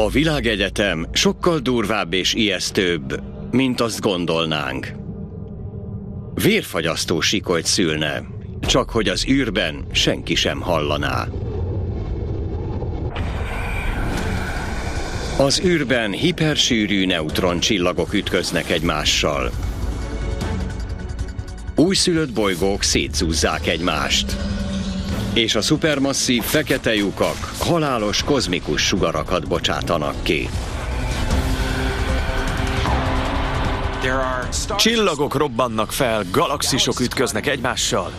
A világegyetem sokkal durvább és ijesztőbb, mint azt gondolnánk. Vérfagyasztó sikolyt szülne, csak hogy az űrben senki sem hallaná. Az űrben hipersűrű neutroncsillagok ütköznek egymással. Újszülött bolygók szétszúzzák egymást. És a szupermasszív fekete lyukak halálos kozmikus sugarakat bocsátanak ki. Csillagok robbannak fel, galaxisok ütköznek egymással,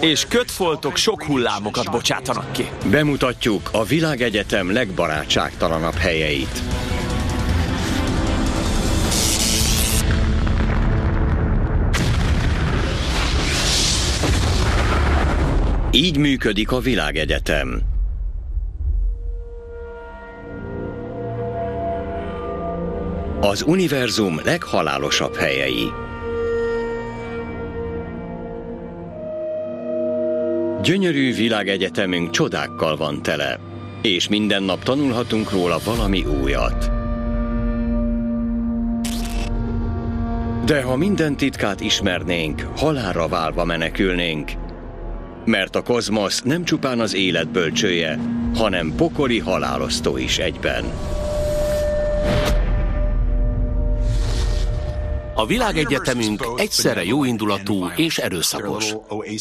és kötfoltok sok hullámokat bocsátanak ki. Bemutatjuk a világegyetem legbarátságtalanabb helyeit. Így működik a világegyetem. Az univerzum leghalálosabb helyei. Gyönyörű világegyetemünk csodákkal van tele, és minden nap tanulhatunk róla valami újat. De ha minden titkát ismernénk, halálra válva menekülnénk, mert a kozmosz nem csupán az élet bölcsője, hanem pokoli halálosztó is egyben. A világegyetemünk egyszerre jóindulatú és erőszakos.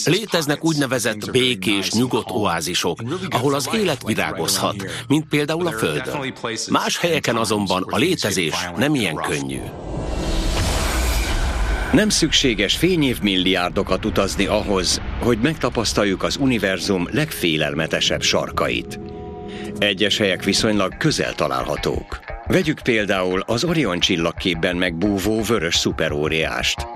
Léteznek úgynevezett békés, nyugodt oázisok, ahol az élet virágozhat, mint például a Földön. Más helyeken azonban a létezés nem ilyen könnyű. Nem szükséges fényévmilliárdokat utazni ahhoz, hogy megtapasztaljuk az univerzum legfélelmetesebb sarkait. Egyes helyek viszonylag közel találhatók. Vegyük például az Orion csillagképben megbúvó vörös szuperóriást.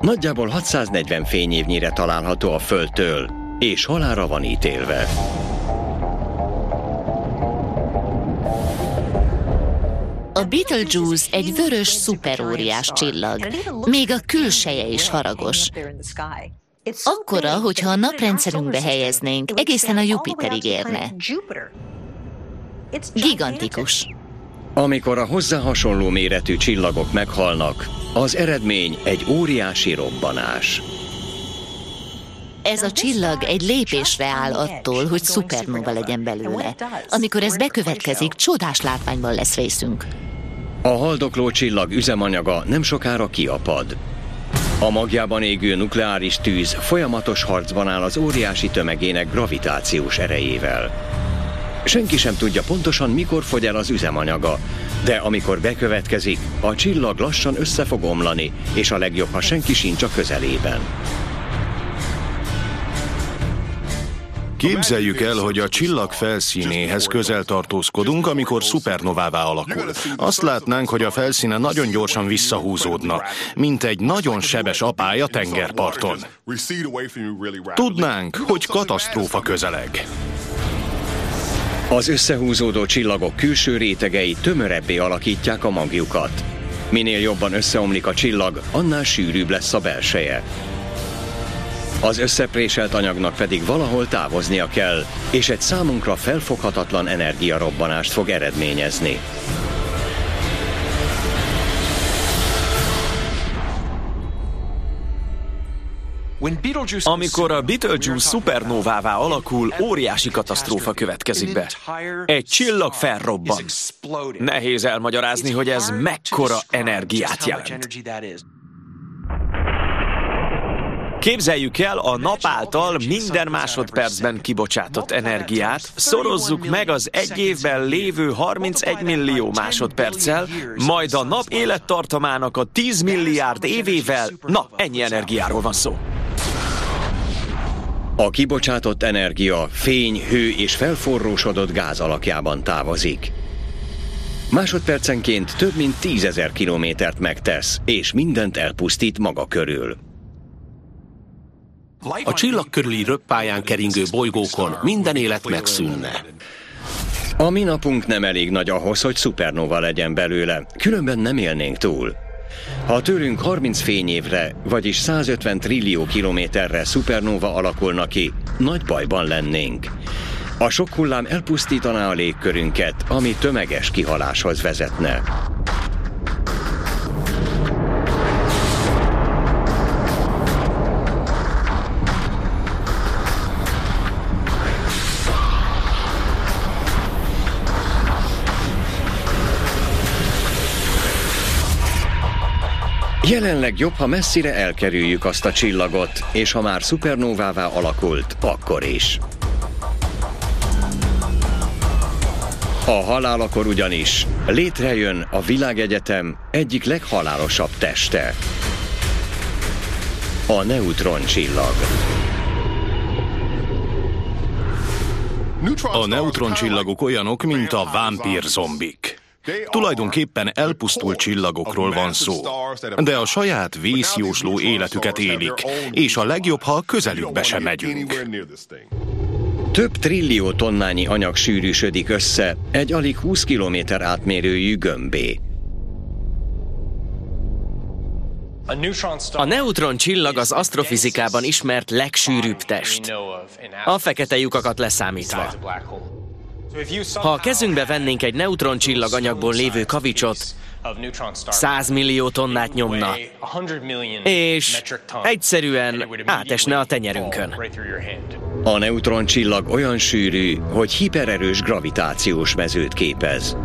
Nagyjából 640 fényévnyire található a Földtől, és halára van ítélve. A Betelgeuse egy vörös szuperóriás csillag, még a külseje is haragos. Akkora, hogyha a naprendszerünkbe helyeznénk, egészen a Jupiterig érne. Gigantikus. Amikor a hozzá hasonló méretű csillagok meghalnak, az eredmény egy óriási robbanás. Ez a csillag egy lépésre áll attól, hogy szupernova legyen belőle. Amikor ez bekövetkezik, csodás látványban lesz részünk. A haldokló csillag üzemanyaga nem sokára kiapad. A magjában égő nukleáris tűz folyamatos harcban áll az óriási tömegének gravitációs erejével. Senki sem tudja pontosan, mikor fogy el az üzemanyaga, de amikor bekövetkezik, a csillag lassan össze fog omlani, és a legjobb, ha senki sincs a közelében. Képzeljük el, hogy a csillag felszínéhez közel tartózkodunk, amikor szupernovává alakul. Azt látnánk, hogy a felszíne nagyon gyorsan visszahúzódna, mint egy nagyon sebes apály a tengerparton. Tudnánk, hogy katasztrófa közeleg. Az összehúzódó csillagok külső rétegei tömörebbé alakítják a magjukat. Minél jobban összeomlik a csillag, annál sűrűbb lesz a belseje. Az összepréselt anyagnak pedig valahol távoznia kell, és egy számunkra felfoghatatlan energiarobbanást fog eredményezni. Amikor a Betelgeuse szupernóvává alakul, óriási katasztrófa következik be. Egy csillag felrobban. Nehéz elmagyarázni, hogy ez mekkora energiát jelent. Képzeljük el a nap által minden másodpercben kibocsátott energiát, szorozzuk meg az egy évben lévő 31 millió másodperccel, majd a nap élettartamának a 10 milliárd évével, na, ennyi energiáról van szó. A kibocsátott energia fény, hő és felforrósodott gáz alakjában távozik. Másodpercenként több mint tízezer kilométert megtesz, és mindent elpusztít maga körül. A csillag körüli röppályán keringő bolygókon minden élet megszűnne. A mi napunk nem elég nagy ahhoz, hogy szupernova legyen belőle, különben nem élnénk túl. Ha tőlünk 30 fényévre, vagyis 150 trillió kilométerre szupernova alakulna ki, nagy bajban lennénk. A sok hullám elpusztítaná a légkörünket, ami tömeges kihaláshoz vezetne. Jelenleg jobb, ha messzire elkerüljük azt a csillagot, és ha már szupernóvává alakult, akkor is. A halálakor ugyanis létrejön a világegyetem egyik leghalálosabb teste. A neutron csillag. A neutroncsillagok olyanok, mint a vámpír zombik. Tulajdonképpen elpusztult csillagokról van szó, de a saját vészjósló életüket élik, és a legjobb, ha a közelükbe sem megyünk. Több trillió tonnányi anyag sűrűsödik össze egy alig 20 kilométer átmérőjű gömbé. A neutron csillag az asztrofizikában ismert legsűrűbb test, a fekete lyukakat leszámítva. Ha a kezünkbe vennénk egy neutron csillag anyagból lévő kavicsot, 100 millió tonnát nyomna, és egyszerűen átesne a tenyerünkön. A neutron csillag olyan sűrű, hogy hipererős gravitációs mezőt képez.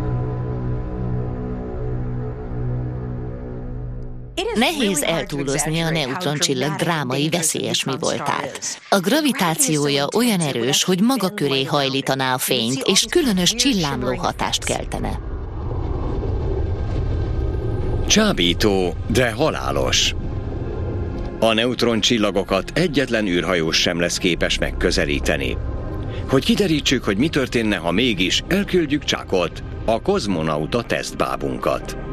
Nehéz eltúlozni a neutroncsillag drámai veszélyes mi voltát. A gravitációja olyan erős, hogy maga köré hajlítaná a fényt, és különös csillámló hatást keltene. Csábító, de halálos. A neutroncsillagokat egyetlen űrhajós sem lesz képes megközelíteni. Hogy kiderítsük, hogy mi történne, ha mégis elküldjük Csakot, a kozmonauta tesztbábunkat.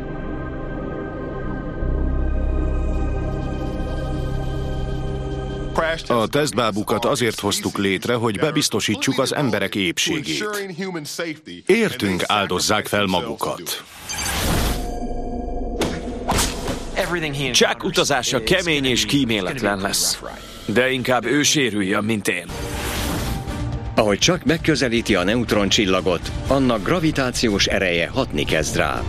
A tesztbábukat azért hoztuk létre, hogy bebiztosítsuk az emberek épségét. Értünk áldozzák fel magukat. Csak utazása kemény és kíméletlen lesz. De inkább ő sérüljön, mint én. Ahogy csak megközelíti a neutroncsillagot, annak gravitációs ereje hatni kezd rá.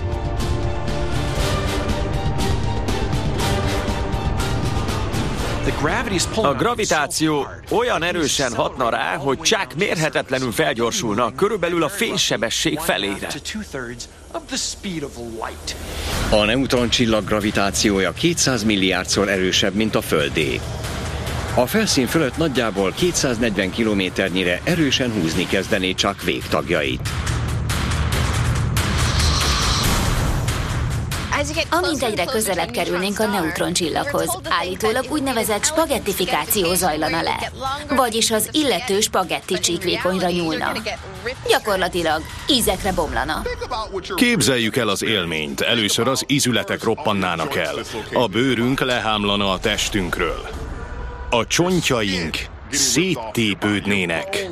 A gravitáció olyan erősen hatna rá, hogy csak mérhetetlenül felgyorsulna, körülbelül a fénysebesség felére. A neutroncsillag gravitációja 200 milliárdszor erősebb, mint a Földé. A felszín fölött nagyjából 240 kilométernyire erősen húzni kezdené csak végtagjait. Amint egyre közelebb kerülnénk a neutroncsillaghoz, állítólag úgynevezett spagettifikáció zajlana le. Vagyis az illető spagetti csíkvékonyra nyúlna. Gyakorlatilag ízekre bomlana. Képzeljük el az élményt. Először az ízületek roppannának el. A bőrünk lehámlana a testünkről. A csontjaink széttépődnének.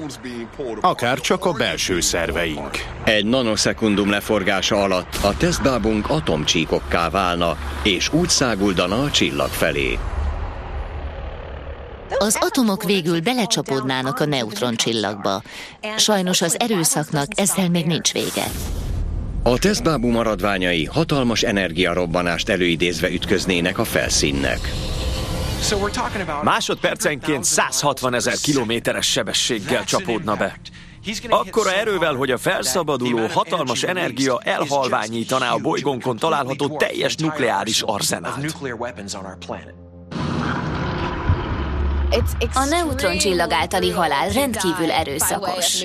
Akár csak a belső szerveink. Egy nanoszekundum leforgása alatt a tesztbábunk atomcsíkokká válna, és úgy száguldana a csillag felé. Az atomok végül belecsapódnának a neutroncsillagba. Sajnos az erőszaknak ezzel még nincs vége. A tesztbábú maradványai hatalmas energiarobbanást előidézve ütköznének a felszínnek. Másodpercenként 160 ezer kilométeres sebességgel csapódna be. Akkora erővel, hogy a felszabaduló hatalmas energia elhalványítaná a bolygónkon található teljes nukleáris arzenát. A neutroncsillag általi halál rendkívül erőszakos.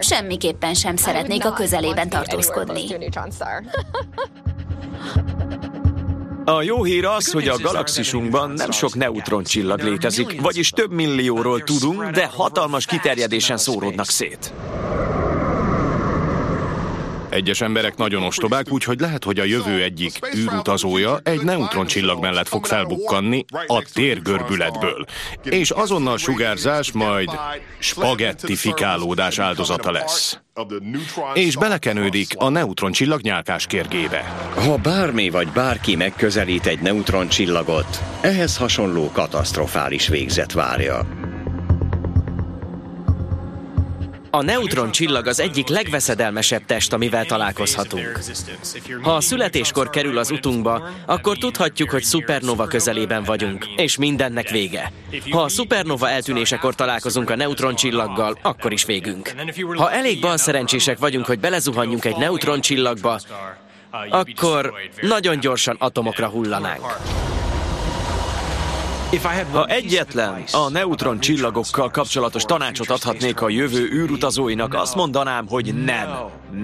Semmiképpen sem szeretnék a közelében tartózkodni. A jó hír az, hogy a galaxisunkban nem sok neutroncsillag létezik, vagyis több millióról tudunk, de hatalmas kiterjedésen szóródnak szét. Egyes emberek nagyon ostobák, úgyhogy lehet, hogy a jövő egyik űrutazója egy neutroncsillag mellett fog felbukkanni a térgörbületből, és azonnal sugárzás, majd spagettifikálódás áldozata lesz. És belekenődik a neutroncsillag nyálkás kérgébe. Ha bármi vagy bárki megközelít egy neutroncsillagot, ehhez hasonló katasztrofális végzet várja. A neutron csillag az egyik legveszedelmesebb test, amivel találkozhatunk. Ha a születéskor kerül az utunkba, akkor tudhatjuk, hogy szupernova közelében vagyunk, és mindennek vége. Ha a szupernova eltűnésekor találkozunk a neutron csillaggal, akkor is végünk. Ha elég balszerencsések vagyunk, hogy belezuhanjunk egy neutron csillagba, akkor nagyon gyorsan atomokra hullanánk. Ha egyetlen a neutron csillagokkal kapcsolatos tanácsot adhatnék a jövő űrutazóinak, azt mondanám, hogy nem.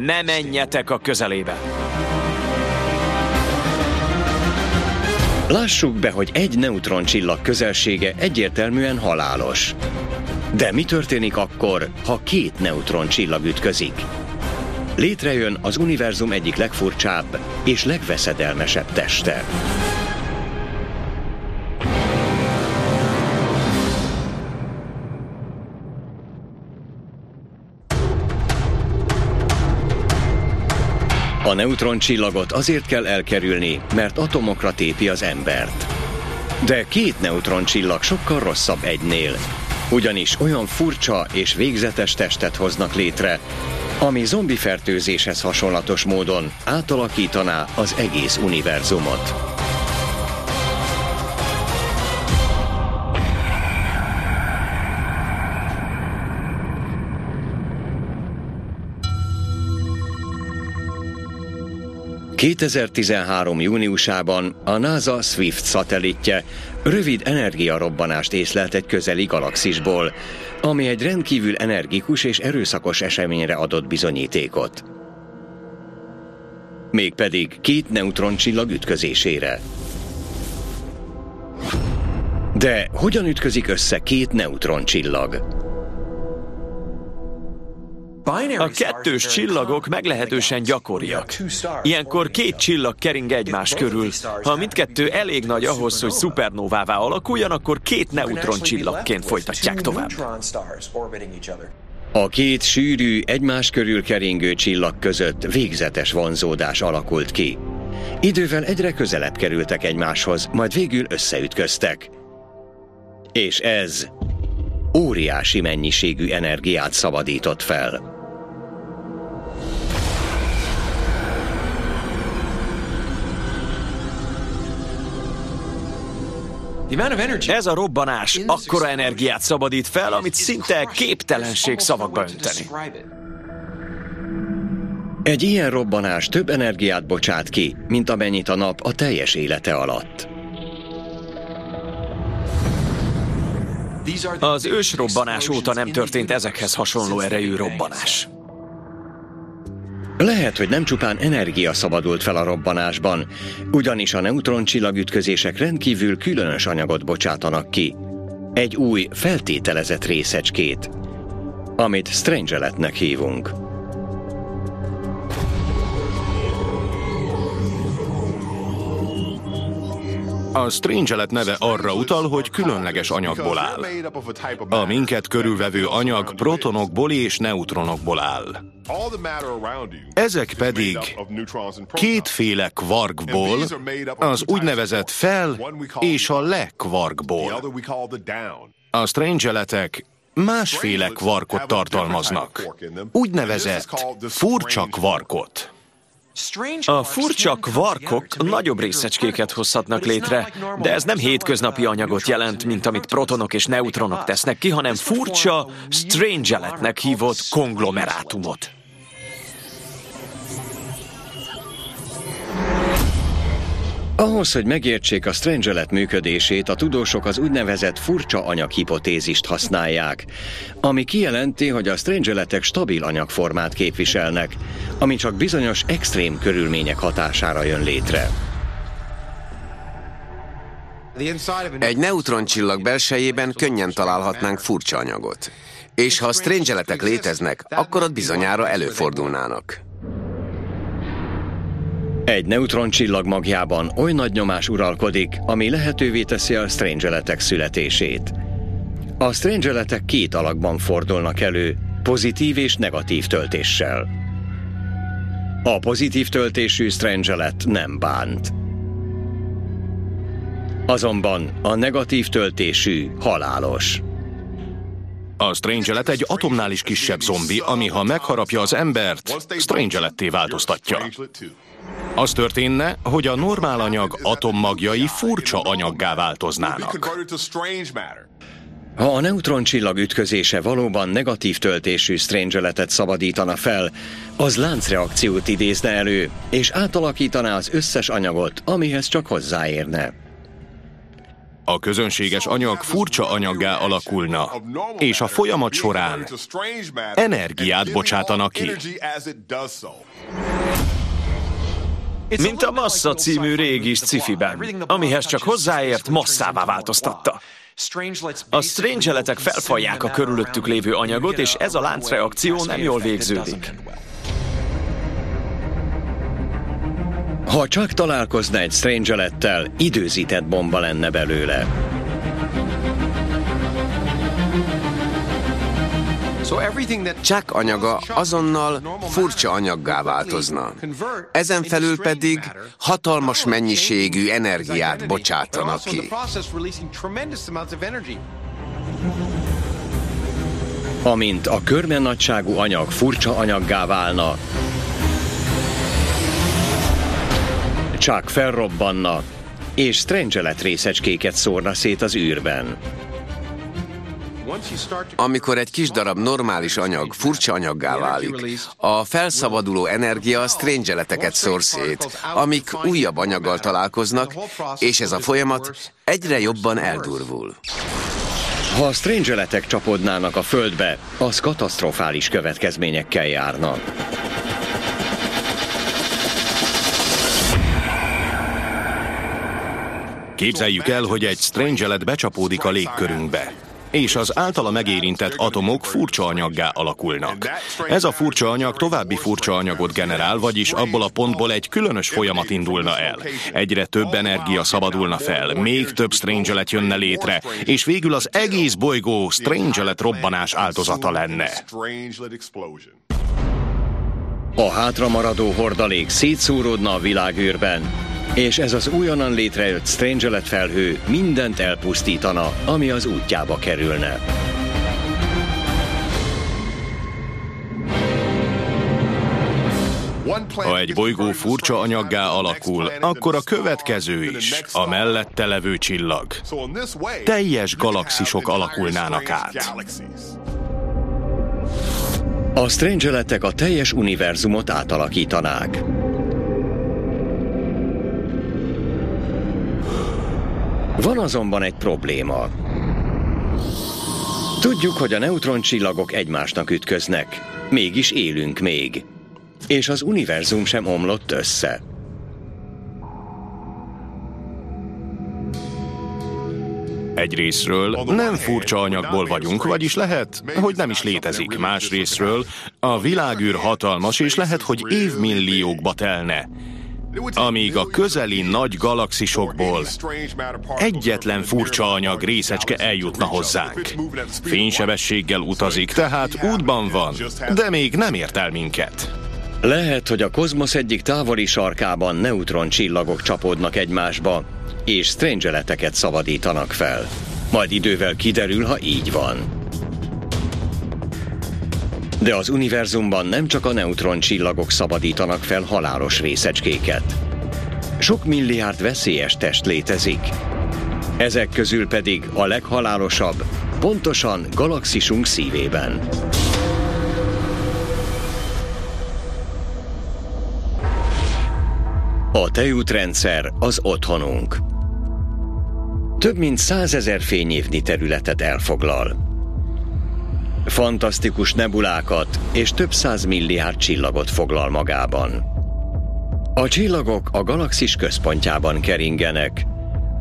Ne menjetek a közelébe. Lássuk be, hogy egy neutron csillag közelsége egyértelműen halálos. De mi történik akkor, ha két neutron csillag ütközik? Létrejön az univerzum egyik legfurcsább és legveszedelmesebb teste. A neutroncsillagot azért kell elkerülni, mert atomokra tépi az embert. De két neutroncsillag sokkal rosszabb egynél, ugyanis olyan furcsa és végzetes testet hoznak létre, ami zombi fertőzéshez hasonlatos módon átalakítaná az egész univerzumot. ...2013. júniusában a NASA Swift szatellitje rövid energiarobbanást észlelt egy közeli galaxisból, ami egy rendkívül energikus és erőszakos eseményre adott bizonyítékot. Mégpedig két neutroncsillag ütközésére. De hogyan ütközik össze két neutroncsillag? A kettős csillagok meglehetősen gyakoriak. Ilyenkor két csillag kering egymás körül. Ha mindkettő elég nagy ahhoz, hogy szupernóvává alakuljon, akkor két neutron csillagként folytatják tovább. A két sűrű, egymás körül keringő csillag között végzetes vonzódás alakult ki. Idővel egyre közelebb kerültek egymáshoz, majd végül összeütköztek. És ez óriási mennyiségű energiát szabadított fel. Ez a robbanás akkora energiát szabadít fel, amit szinte képtelenség szavakba önteni. Egy ilyen robbanás több energiát bocsát ki, mint amennyit a nap a teljes élete alatt. Az ősrobbanás óta nem történt ezekhez hasonló erejű robbanás. Lehet, hogy nem csupán energia szabadult fel a robbanásban, ugyanis a neutroncsillagütközések rendkívül különös anyagot bocsátanak ki. Egy új, feltételezett részecskét, amit Strangeletnek hívunk. A Strangelet neve arra utal, hogy különleges anyagból áll. A minket körülvevő anyag protonokból és neutronokból áll. Ezek pedig kétféle kvarkból, az úgynevezett fel és a le kvarkból. A Strangeletek másféle kvarkot tartalmaznak, úgynevezett furcsa kvarkot. A furcsa kvarkok nagyobb részecskéket hozhatnak létre, de ez nem hétköznapi anyagot jelent, mint amit protonok és neutronok tesznek ki, hanem furcsa, strangeletnek hívott konglomerátumot. Ahhoz, hogy megértsék a Strangelet működését, a tudósok az úgynevezett furcsa anyaghipotézist használják, ami kijelenti, hogy a Strangeletek stabil anyagformát képviselnek, ami csak bizonyos extrém körülmények hatására jön létre. Egy neutroncsillag belsejében könnyen találhatnánk furcsa anyagot. És ha a strangeletek léteznek, akkor ott bizonyára előfordulnának. Egy neutroncsillag magjában oly nagy nyomás uralkodik, ami lehetővé teszi a strangeletek születését. A strangeletek két alakban fordulnak elő, pozitív és negatív töltéssel. A pozitív töltésű strangelet nem bánt. Azonban a negatív töltésű halálos. A Strangelet egy atomnál is kisebb zombi, ami ha megharapja az embert, Strangeletté változtatja. Az történne, hogy a normál anyag atommagjai furcsa anyaggá változnának. Ha a neutroncsillag ütközése valóban negatív töltésű Strangeletet szabadítana fel, az láncreakciót idézne elő, és átalakítaná az összes anyagot, amihez csak hozzáérne. A közönséges anyag furcsa anyaggá alakulna, és a folyamat során energiát bocsátanak ki. Mint a Massa című régi sci-fiben, amihez csak hozzáért masszává változtatta. A strange felfalják a körülöttük lévő anyagot, és ez a láncreakció nem jól végződik. Ha csak találkozna egy strangelettel, időzített bomba lenne belőle. Csak anyaga azonnal furcsa anyaggá változna. Ezen felül pedig hatalmas mennyiségű energiát bocsátanak ki. Amint a körme nagyságú anyag furcsa anyaggá válna, csak felrobbanna, és Strangelet részecskéket szórna szét az űrben. Amikor egy kis darab normális anyag furcsa anyaggá válik, a felszabaduló energia a strangeleteket szór szét, amik újabb anyaggal találkoznak, és ez a folyamat egyre jobban eldurvul. Ha a strangeletek csapodnának a földbe, az katasztrofális következményekkel járna. Képzeljük el, hogy egy strangelet becsapódik a légkörünkbe és az általa megérintett atomok furcsa anyaggá alakulnak. Ez a furcsa anyag további furcsa anyagot generál, vagyis abból a pontból egy különös folyamat indulna el. Egyre több energia szabadulna fel, még több Strangelet jönne létre, és végül az egész bolygó Strangelet robbanás áldozata lenne. A hátramaradó hordalék szétszóródna a világűrben, és ez az újonnan létrejött Strangelet felhő mindent elpusztítana, ami az útjába kerülne. Ha egy bolygó furcsa anyaggá alakul, akkor a következő is, a mellette levő csillag. Teljes galaxisok alakulnának át. A Strangeletek a teljes univerzumot átalakítanák. Van azonban egy probléma. Tudjuk, hogy a neutroncsillagok egymásnak ütköznek, mégis élünk még. És az univerzum sem omlott össze. Egyrésztről nem furcsa anyagból vagyunk, vagyis lehet, hogy nem is létezik. Másrésztről a világűr hatalmas, és lehet, hogy évmilliókba telne, amíg a közeli nagy galaxisokból egyetlen furcsa anyag részecske eljutna hozzánk. Fénysebességgel utazik, tehát útban van, de még nem ért el minket. Lehet, hogy a kozmosz egyik távoli sarkában neutron csillagok csapódnak egymásba, és strangeleteket szabadítanak fel. Majd idővel kiderül, ha így van. De az univerzumban nem csak a neutron csillagok szabadítanak fel halálos részecskéket. Sok milliárd veszélyes test létezik. Ezek közül pedig a leghalálosabb, pontosan galaxisunk szívében. A tejútrendszer az otthonunk. Több mint százezer fényévnyi területet elfoglal. Fantasztikus nebulákat és több száz milliárd csillagot foglal magában. A csillagok a galaxis központjában keringenek,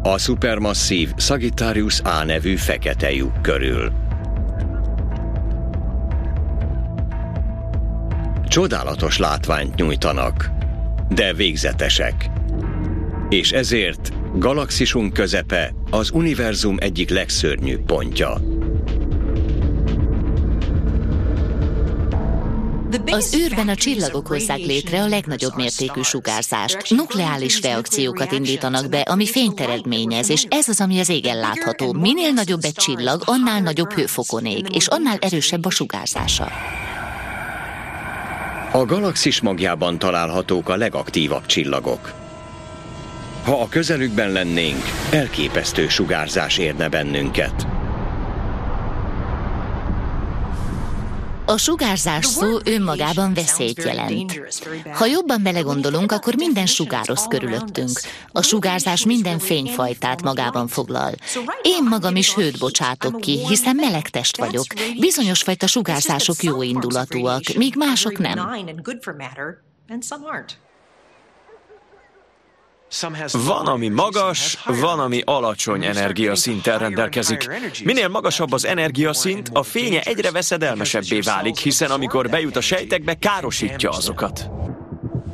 a szupermasszív Sagittarius A nevű fekete lyuk körül. Csodálatos látványt nyújtanak, de végzetesek. És ezért galaxisunk közepe az univerzum egyik legszörnyűbb pontja. Az űrben a csillagok hozzák létre a legnagyobb mértékű sugárzást. Nukleális reakciókat indítanak be, ami fényt eredményez, és ez az, ami az égen látható. Minél nagyobb egy csillag, annál nagyobb hőfokon ég, és annál erősebb a sugárzása. A galaxis magjában találhatók a legaktívabb csillagok. Ha a közelükben lennénk, elképesztő sugárzás érne bennünket. A sugárzás szó önmagában veszélyt jelent. Ha jobban belegondolunk, akkor minden sugároz körülöttünk. A sugárzás minden fényfajtát magában foglal. Én magam is hőt bocsátok ki, hiszen meleg test vagyok. Bizonyos fajta sugárzások jó indulatúak, míg mások nem. Van, ami magas, van, ami alacsony energiaszinten rendelkezik. Minél magasabb az energiaszint, a fénye egyre veszedelmesebbé válik, hiszen amikor bejut a sejtekbe, károsítja azokat.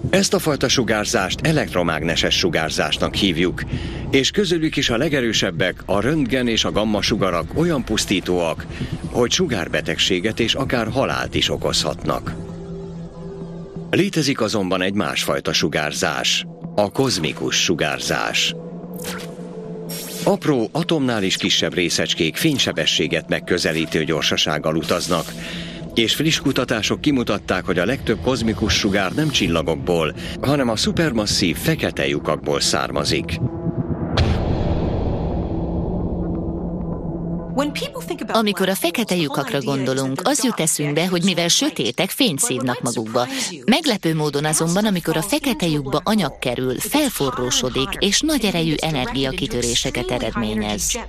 Ezt a fajta sugárzást elektromágneses sugárzásnak hívjuk, és közülük is a legerősebbek, a röntgen és a gamma sugarak olyan pusztítóak, hogy sugárbetegséget és akár halált is okozhatnak. Létezik azonban egy másfajta sugárzás, a kozmikus sugárzás. Apró, atomnál is kisebb részecskék fénysebességet megközelítő gyorsasággal utaznak, és friss kutatások kimutatták, hogy a legtöbb kozmikus sugár nem csillagokból, hanem a szupermasszív fekete lyukakból származik. Amikor a fekete lyukakra gondolunk, az jut eszünkbe, hogy mivel sötétek, fényt szívnak magukba. Meglepő módon azonban, amikor a fekete lyukba anyag kerül, felforrósodik, és nagy erejű energiakitöréseket eredményez.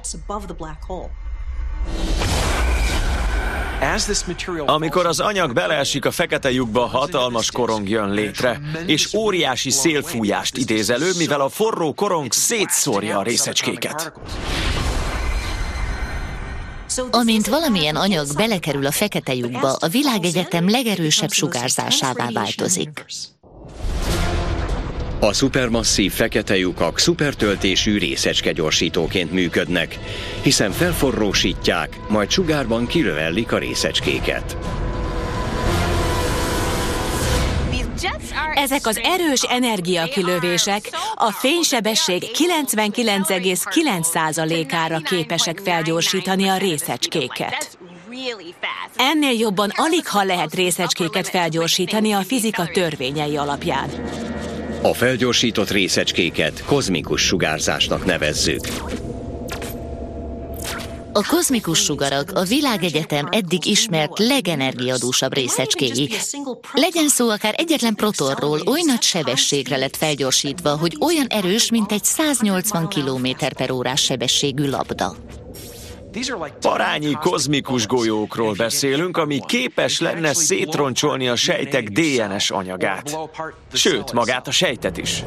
Amikor az anyag beleesik a fekete lyukba, hatalmas korong jön létre, és óriási szélfújást idéz elő, mivel a forró korong szétszórja a részecskéket. Amint valamilyen anyag belekerül a fekete lyukba, a világegyetem legerősebb sugárzásává változik. A szupermasszív fekete lyukak szupertöltésű részecskegyorsítóként működnek, hiszen felforrósítják, majd sugárban kirövellik a részecskéket. Ezek az erős energiakilövések a fénysebesség 99,9%-ára képesek felgyorsítani a részecskéket. Ennél jobban alig ha lehet részecskéket felgyorsítani a fizika törvényei alapján. A felgyorsított részecskéket kozmikus sugárzásnak nevezzük. A kozmikus sugarak a világegyetem eddig ismert legenergiadúsabb részecskéi. Legyen szó akár egyetlen protonról, oly nagy sebességre lett felgyorsítva, hogy olyan erős, mint egy 180 km per órás sebességű labda. Parányi kozmikus golyókról beszélünk, ami képes lenne szétroncsolni a sejtek DNS anyagát. Sőt, magát a sejtet is.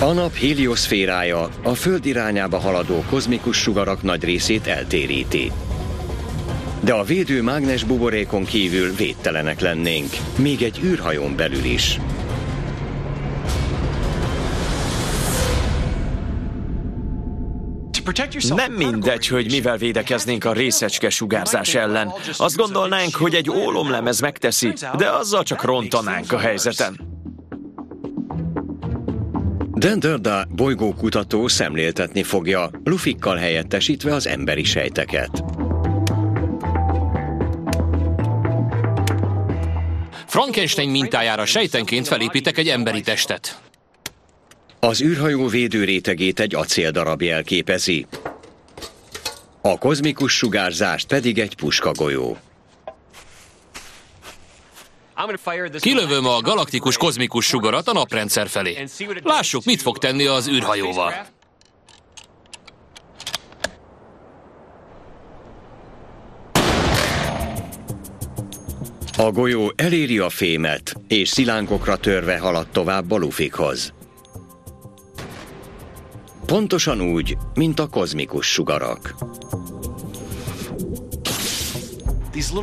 A nap helioszférája a Föld irányába haladó kozmikus sugarak nagy részét eltéríti. De a védő mágnes buborékon kívül védtelenek lennénk, még egy űrhajón belül is. Nem mindegy, hogy mivel védekeznénk a részecske sugárzás ellen. Azt gondolnánk, hogy egy ólomlemez megteszi, de azzal csak rontanánk a helyzeten. Dan Durda bolygókutató szemléltetni fogja, lufikkal helyettesítve az emberi sejteket. Frankenstein mintájára sejtenként felépítek egy emberi testet. Az űrhajó védőrétegét egy acéldarab jelképezi. A kozmikus sugárzást pedig egy puskagolyó. Kilövöm a galaktikus kozmikus sugarat a naprendszer felé. Lássuk, mit fog tenni az űrhajóval. A golyó eléri a fémet, és szilánkokra törve halad tovább a lufikhoz. Pontosan úgy, mint a kozmikus sugarak.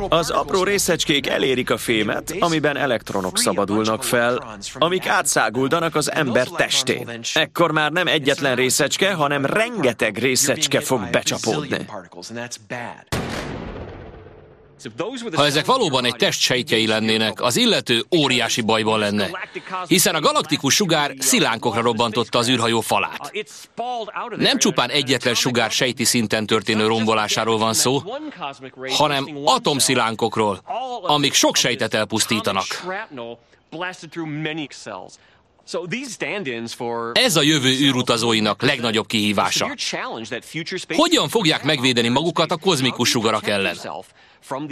Az apró részecskék elérik a fémet, amiben elektronok szabadulnak fel, amik átszáguldanak az ember testén. Ekkor már nem egyetlen részecske, hanem rengeteg részecske fog becsapódni. Ha ezek valóban egy test sejtjei lennének, az illető óriási bajban lenne, hiszen a galaktikus sugár szilánkokra robbantotta az űrhajó falát. Nem csupán egyetlen sugár sejti szinten történő rombolásáról van szó, hanem atomszilánkokról, amik sok sejtet elpusztítanak. Ez a jövő űrutazóinak legnagyobb kihívása. Hogyan fogják megvédeni magukat a kozmikus sugarak ellen?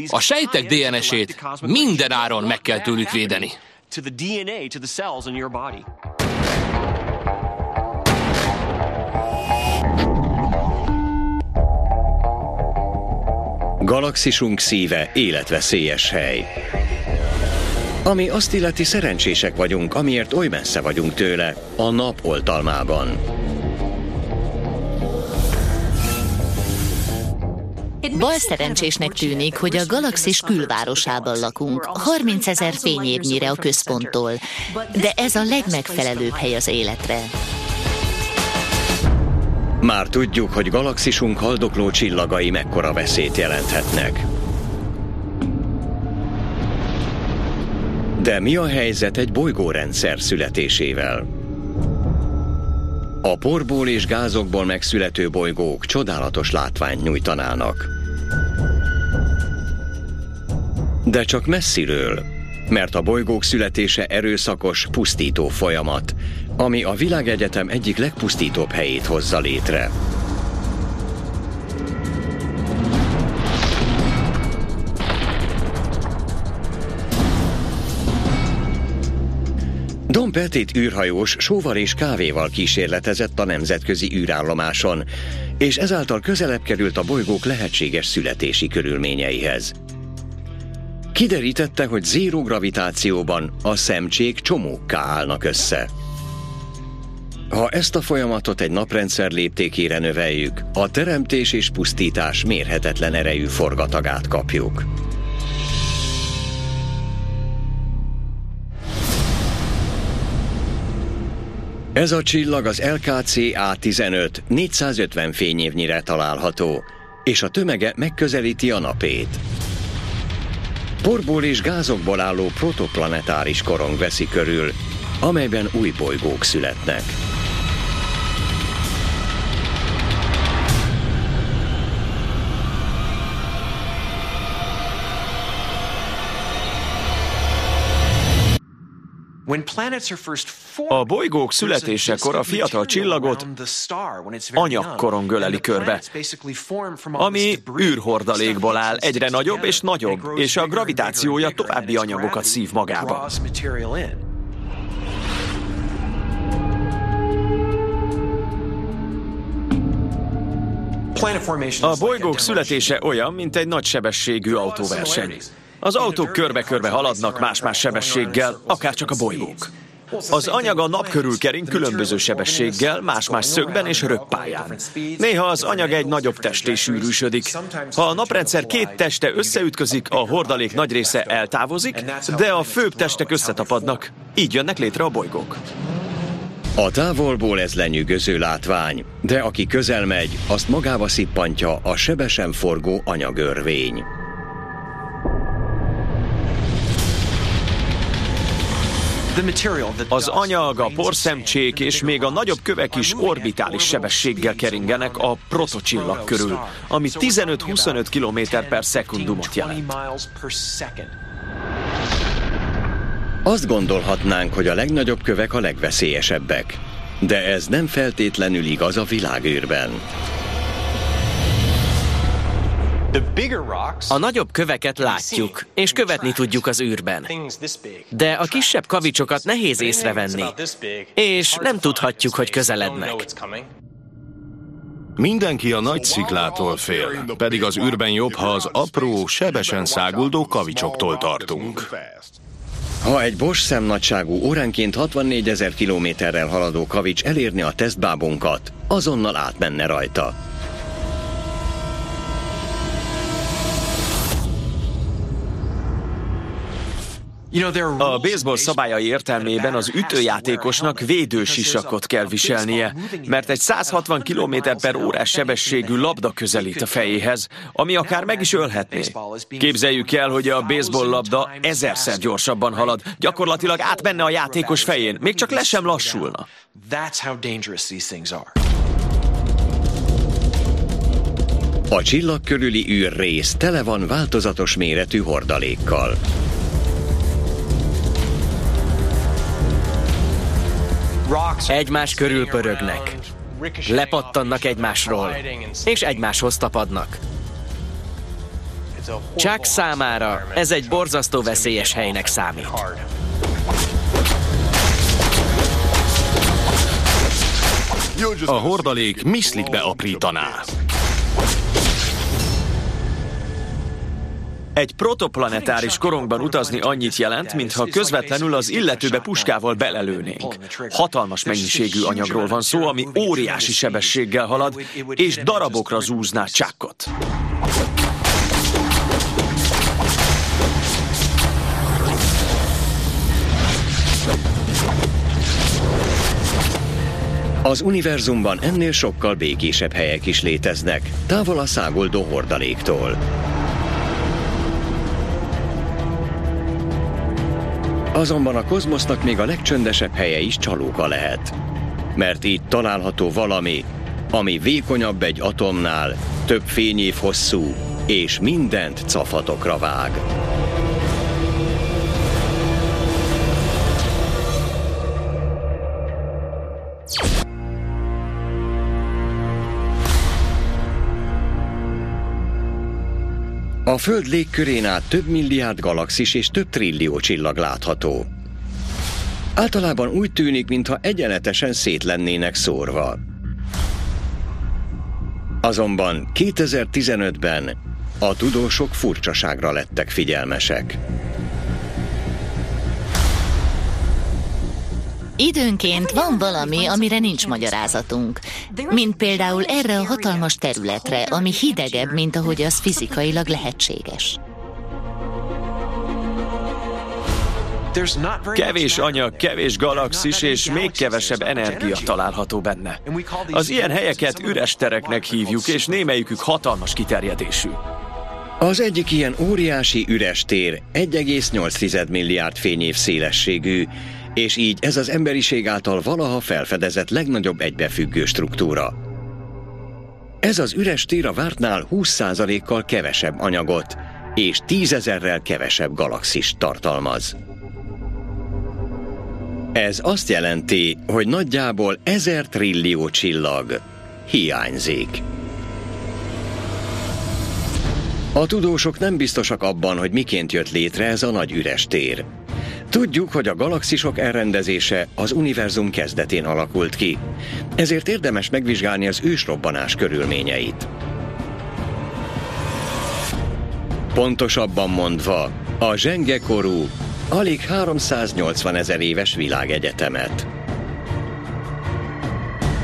A sejtek DNS-ét minden áron meg kell tőlük védeni. Galaxisunk szíve életveszélyes hely. Ami azt illeti szerencsések vagyunk, amiért oly messze vagyunk tőle, a nap oltalmában. Bal szerencsésnek tűnik, hogy a galaxis külvárosában lakunk, 30 ezer fényévnyire a központtól, de ez a legmegfelelőbb hely az életre. Már tudjuk, hogy galaxisunk haldokló csillagai mekkora veszélyt jelenthetnek. De mi a helyzet egy bolygórendszer születésével? A porból és gázokból megszülető bolygók csodálatos látványt nyújtanának. De csak messziről, mert a bolygók születése erőszakos, pusztító folyamat, ami a világegyetem egyik legpusztítóbb helyét hozza létre. Don Petit űrhajós sóval és kávéval kísérletezett a nemzetközi űrállomáson, és ezáltal közelebb került a bolygók lehetséges születési körülményeihez. Kiderítette, hogy zéró gravitációban a szemcsék csomókká állnak össze. Ha ezt a folyamatot egy naprendszer léptékére növeljük, a teremtés és pusztítás mérhetetlen erejű forgatagát kapjuk. Ez a csillag az LKC A15 450 fényévnyire található, és a tömege megközelíti a napét. Porból és gázokból álló protoplanetáris korong veszi körül, amelyben új bolygók születnek. A bolygók születésekor a fiatal csillagot anyagkorong öleli körbe, ami űrhordalékból áll, egyre nagyobb és nagyobb, és a gravitációja további anyagokat szív magába. A bolygók születése olyan, mint egy nagysebességű autóverseny. Az autók körbe-körbe haladnak más-más sebességgel, akár csak a bolygók. Az anyag a nap körül kering különböző sebességgel, más-más szögben és röppályán. Néha az anyag egy nagyobb testé sűrűsödik. Ha a naprendszer két teste összeütközik, a hordalék nagy része eltávozik, de a főbb testek összetapadnak. Így jönnek létre a bolygók. A távolból ez lenyűgöző látvány, de aki közel megy, azt magába szippantja a sebesen forgó anyagörvény. Az anyag, a porszemcsék és még a nagyobb kövek is orbitális sebességgel keringenek a protocsillag körül, ami 15-25 km per szekundumot jelent. Azt gondolhatnánk, hogy a legnagyobb kövek a legveszélyesebbek, de ez nem feltétlenül igaz a világűrben. A nagyobb köveket látjuk, és követni tudjuk az űrben. De a kisebb kavicsokat nehéz észrevenni, és nem tudhatjuk, hogy közelednek. Mindenki a nagy sziklától fél, pedig az űrben jobb, ha az apró, sebesen száguldó kavicsoktól tartunk. Ha egy Bosch szemnagyságú óránként 64 ezer kilométerrel haladó kavics elérni a tesztbábunkat, azonnal átmenne rajta. A baseball szabályai értelmében az ütőjátékosnak védősisakot kell viselnie, mert egy 160 km per órás sebességű labda közelít a fejéhez, ami akár meg is ölhetné. Képzeljük el, hogy a baseball labda ezerszer gyorsabban halad, gyakorlatilag átmenne a játékos fején, még csak le sem lassulna. A csillag körüli űrrész tele van változatos méretű hordalékkal. Egymás körül pörögnek, lepattannak egymásról, és egymáshoz tapadnak. Csak számára ez egy borzasztó veszélyes helynek számít. A hordalék miszlikbe aprítaná. Egy protoplanetáris korongban utazni annyit jelent, mintha közvetlenül az illetőbe puskával belelőnénk. Hatalmas mennyiségű anyagról van szó, ami óriási sebességgel halad, és darabokra zúzná csákkot. Az univerzumban ennél sokkal békésebb helyek is léteznek, távol a szágoldó hordaléktól. Azonban a kozmosznak még a legcsöndesebb helye is csalóka lehet. Mert itt található valami, ami vékonyabb egy atomnál, több fényév hosszú, és mindent cafatokra vág. A Föld légkörén át több milliárd galaxis és több trillió csillag látható. Általában úgy tűnik, mintha egyenletesen szét lennének szórva. Azonban 2015-ben a tudósok furcsaságra lettek figyelmesek. Időnként van valami, amire nincs magyarázatunk. Mint például erre a hatalmas területre, ami hidegebb, mint ahogy az fizikailag lehetséges. Kevés anyag, kevés galaxis és még kevesebb energia található benne. Az ilyen helyeket üres tereknek hívjuk, és némelyikük hatalmas kiterjedésű. Az egyik ilyen óriási üres tér 1,8 milliárd fényév szélességű, és így ez az emberiség által valaha felfedezett legnagyobb egybefüggő struktúra. Ez az üres tér a vártnál 20%-kal kevesebb anyagot és tízezerrel kevesebb galaxis tartalmaz. Ez azt jelenti, hogy nagyjából ezer trillió csillag hiányzik. A tudósok nem biztosak abban, hogy miként jött létre ez a nagy üres tér. Tudjuk, hogy a galaxisok elrendezése az univerzum kezdetén alakult ki, ezért érdemes megvizsgálni az ősrobbanás körülményeit. Pontosabban mondva, a zsengekorú, alig 380 ezer éves világegyetemet.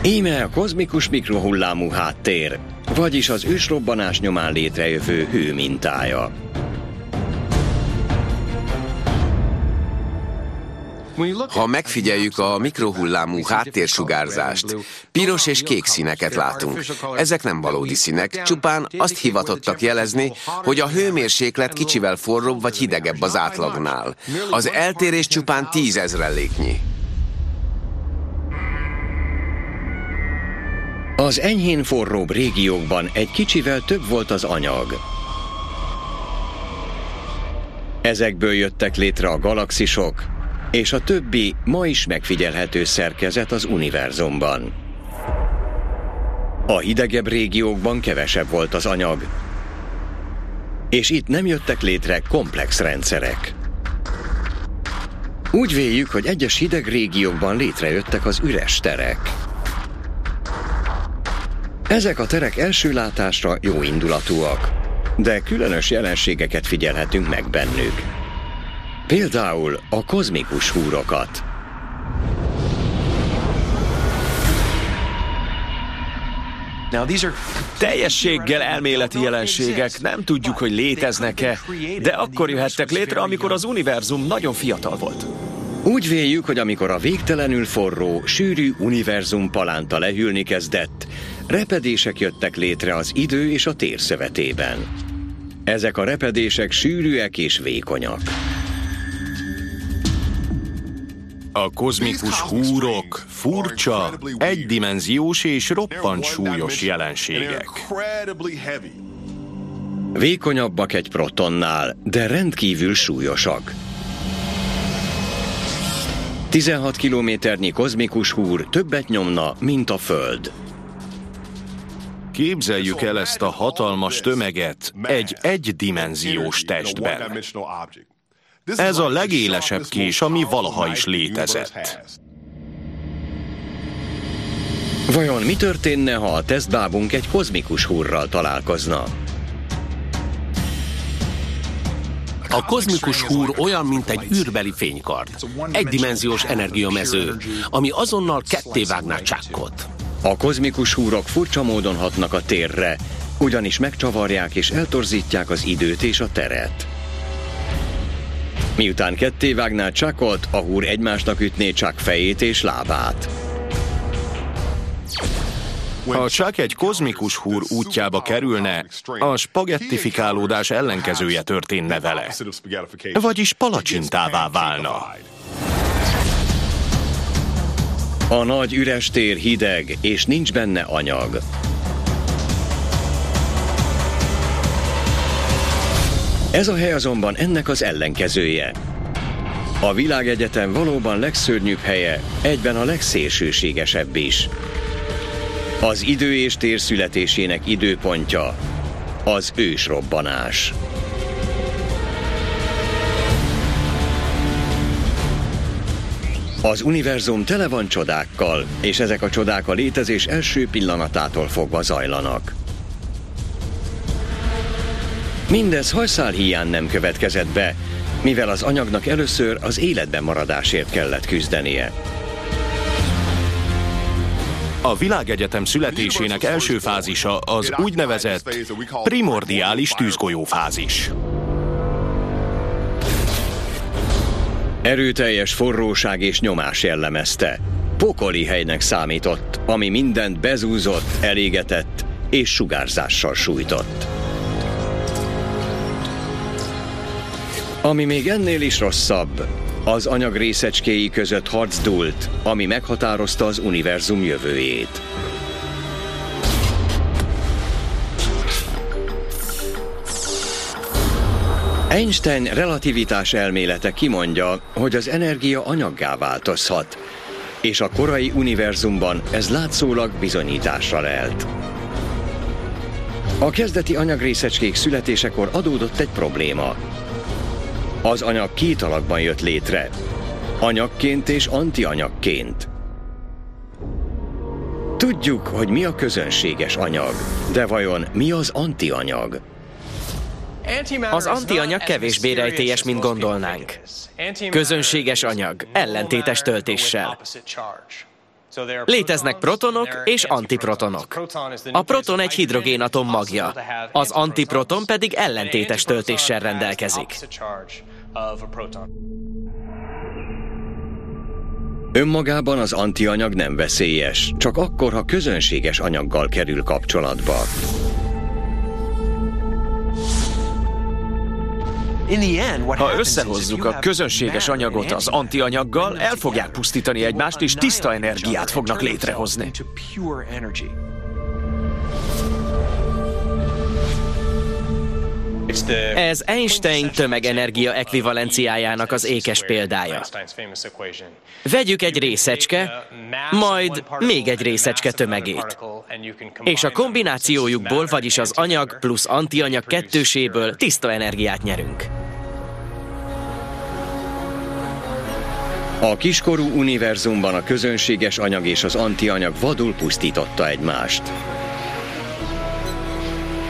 Íme a kozmikus mikrohullámú háttér, vagyis az ősrobbanás nyomán létrejövő hő mintája. Ha megfigyeljük a mikrohullámú háttérsugárzást, piros és kék színeket látunk. Ezek nem valódi színek, csupán azt hivatottak jelezni, hogy a hőmérséklet kicsivel forróbb vagy hidegebb az átlagnál. Az eltérés csupán tízezreléknyi. Az enyhén forróbb régiókban egy kicsivel több volt az anyag. Ezekből jöttek létre a galaxisok, és a többi ma is megfigyelhető szerkezet az univerzumban. A hidegebb régiókban kevesebb volt az anyag, és itt nem jöttek létre komplex rendszerek. Úgy véljük, hogy egyes hideg régiókban létrejöttek az üres terek. Ezek a terek első látásra jó indulatúak, de különös jelenségeket figyelhetünk meg bennük. Például a kozmikus húrokat. Teljességgel elméleti jelenségek, nem tudjuk, hogy léteznek-e, de akkor jöhettek létre, amikor az univerzum nagyon fiatal volt. Úgy véljük, hogy amikor a végtelenül forró, sűrű univerzum palánta lehűlni kezdett, repedések jöttek létre az idő és a tér szövetében. Ezek a repedések sűrűek és vékonyak. A kozmikus húrok furcsa, egydimenziós és roppant súlyos jelenségek. Vékonyabbak egy protonnál, de rendkívül súlyosak. 16 kilométernyi kozmikus húr többet nyomna, mint a Föld. Képzeljük el ezt a hatalmas tömeget egy egydimenziós testben. Ez a legélesebb kés, ami valaha is létezett. Vajon mi történne, ha a tesztbábunk egy kozmikus húrral találkozna? A kozmikus húr olyan, mint egy űrbeli fénykard. Egydimenziós energiamező, ami azonnal ketté vágná csákkot. A kozmikus húrok furcsa módon hatnak a térre, ugyanis megcsavarják és eltorzítják az időt és a teret. Miután ketté vágná Csakot, a húr egymásnak ütné Csak fejét és lábát. Ha csak egy kozmikus húr útjába kerülne, a spagettifikálódás ellenkezője történne vele. Vagyis palacsintává válna. A nagy üres tér hideg, és nincs benne anyag. Ez a hely azonban ennek az ellenkezője. A világegyetem valóban legszörnyűbb helye, egyben a legszélsőségesebb is. Az idő és tér születésének időpontja az ősrobbanás. Az univerzum tele van csodákkal, és ezek a csodák a létezés első pillanatától fogva zajlanak. Mindez hajszál hiány nem következett be, mivel az anyagnak először az életben maradásért kellett küzdenie. A világegyetem születésének első fázisa az úgynevezett primordiális tűzgolyófázis. Erőteljes forróság és nyomás jellemezte. Pokoli helynek számított, ami mindent bezúzott, elégetett és sugárzással sújtott. Ami még ennél is rosszabb, az anyag részecskéi között harc dúlt, ami meghatározta az univerzum jövőjét. Einstein relativitás elmélete kimondja, hogy az energia anyaggá változhat, és a korai univerzumban ez látszólag bizonyításra lelt. A kezdeti anyagrészecskék születésekor adódott egy probléma. Az anyag két alakban jött létre, anyagként és antianyagként. Tudjuk, hogy mi a közönséges anyag, de vajon mi az antianyag? Az antianyag kevésbé rejtélyes, mint gondolnánk. Közönséges anyag, ellentétes töltéssel. Léteznek protonok és antiprotonok. A proton egy hidrogénatom magja, az antiproton pedig ellentétes töltéssel rendelkezik. Önmagában az antianyag nem veszélyes, csak akkor, ha közönséges anyaggal kerül kapcsolatba. Ha összehozzuk a közönséges anyagot az antianyaggal, el fogják pusztítani egymást, és tiszta energiát fognak létrehozni. Ez Einstein tömegenergia ekvivalenciájának az ékes példája. Vegyük egy részecske, majd még egy részecske tömegét. És a kombinációjukból, vagyis az anyag plusz antianyag kettőséből tiszta energiát nyerünk. A kiskorú univerzumban a közönséges anyag és az antianyag vadul pusztította egymást.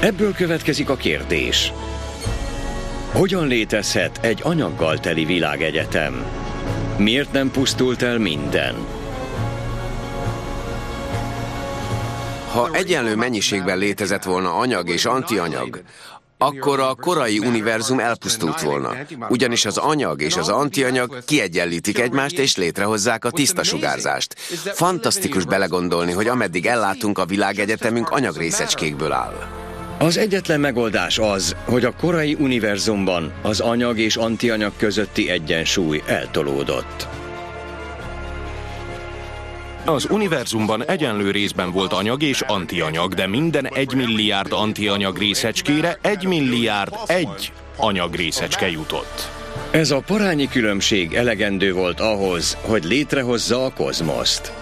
Ebből következik a kérdés. Hogyan létezhet egy anyaggal teli világegyetem? Miért nem pusztult el minden? Ha egyenlő mennyiségben létezett volna anyag és antianyag, akkor a korai univerzum elpusztult volna. Ugyanis az anyag és az antianyag kiegyenlítik egymást és létrehozzák a tiszta sugárzást. Fantasztikus belegondolni, hogy ameddig ellátunk a világegyetemünk anyagrészecskékből áll. Az egyetlen megoldás az, hogy a korai univerzumban az anyag és antianyag közötti egyensúly eltolódott. Az univerzumban egyenlő részben volt anyag és antianyag, de minden egy milliárd antianyag részecskére egy milliárd egy anyag részecske jutott. Ez a parányi különbség elegendő volt ahhoz, hogy létrehozza a kozmoszt.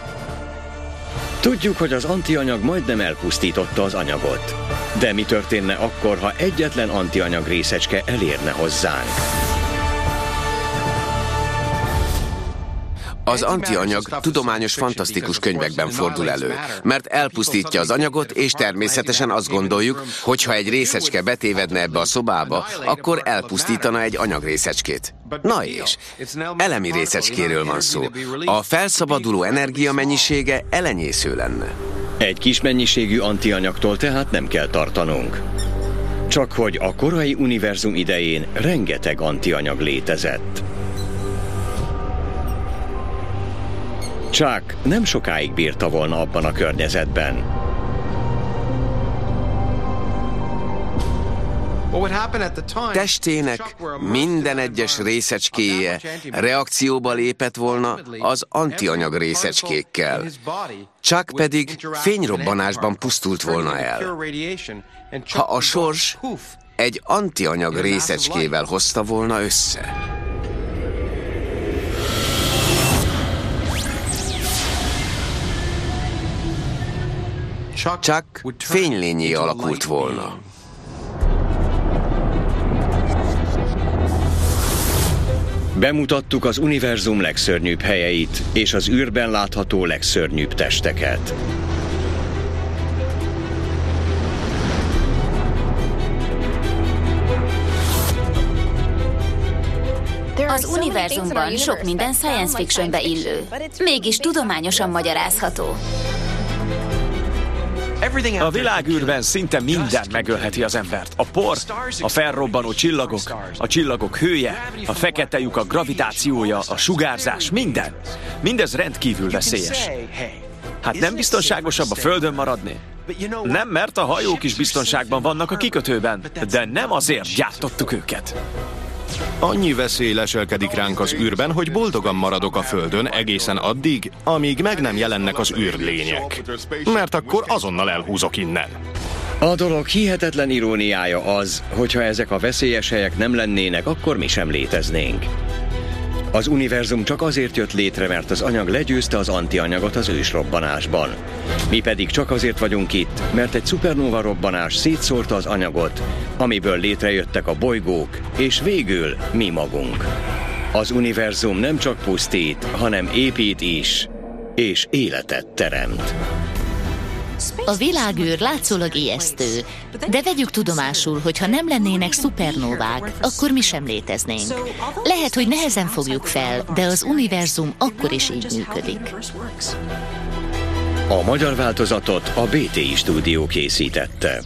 Tudjuk, hogy az antianyag majdnem elpusztította az anyagot. De mi történne akkor, ha egyetlen antianyag részecske elérne hozzánk? Az antianyag tudományos fantasztikus könyvekben fordul elő, mert elpusztítja az anyagot, és természetesen azt gondoljuk, hogy ha egy részecske betévedne ebbe a szobába, akkor elpusztítana egy anyagrészecskét. Na és, elemi részecskéről van szó. A felszabaduló energia mennyisége elenyésző lenne. Egy kis mennyiségű antianyagtól tehát nem kell tartanunk. Csak hogy a korai univerzum idején rengeteg antianyag létezett. Csak nem sokáig bírta volna abban a környezetben. Testének minden egyes részecskéje reakcióba lépett volna az antianyag részecskékkel. Csak pedig fényrobbanásban pusztult volna el. Ha a sors egy antianyag részecskével hozta volna össze. Csak fénylényé alakult volna. Bemutattuk az univerzum legszörnyűbb helyeit és az űrben látható legszörnyűbb testeket. Az univerzumban sok minden science fictionbe illő, mégis tudományosan magyarázható. A világűrben szinte minden megölheti az embert. A por, a felrobbanó csillagok, a csillagok hője, a fekete lyuk, a gravitációja, a sugárzás, minden. Mindez rendkívül veszélyes. Hát nem biztonságosabb a Földön maradni? Nem, mert a hajók is biztonságban vannak a kikötőben, de nem azért gyártottuk őket. Annyi veszély leselkedik ránk az űrben, hogy boldogan maradok a Földön egészen addig, amíg meg nem jelennek az űrlények. Mert akkor azonnal elhúzok innen. A dolog hihetetlen iróniája az, hogyha ezek a veszélyes helyek nem lennének, akkor mi sem léteznénk. Az univerzum csak azért jött létre, mert az anyag legyőzte az antianyagot az ősrobbanásban. Mi pedig csak azért vagyunk itt, mert egy szupernóva robbanás szétszórta az anyagot, amiből létrejöttek a bolygók, és végül mi magunk. Az univerzum nem csak pusztít, hanem épít is, és életet teremt. A világűr látszólag ijesztő, de vegyük tudomásul, hogy ha nem lennének szupernóvák, akkor mi sem léteznénk. Lehet, hogy nehezen fogjuk fel, de az univerzum akkor is így működik. A magyar változatot a BTI stúdió készítette.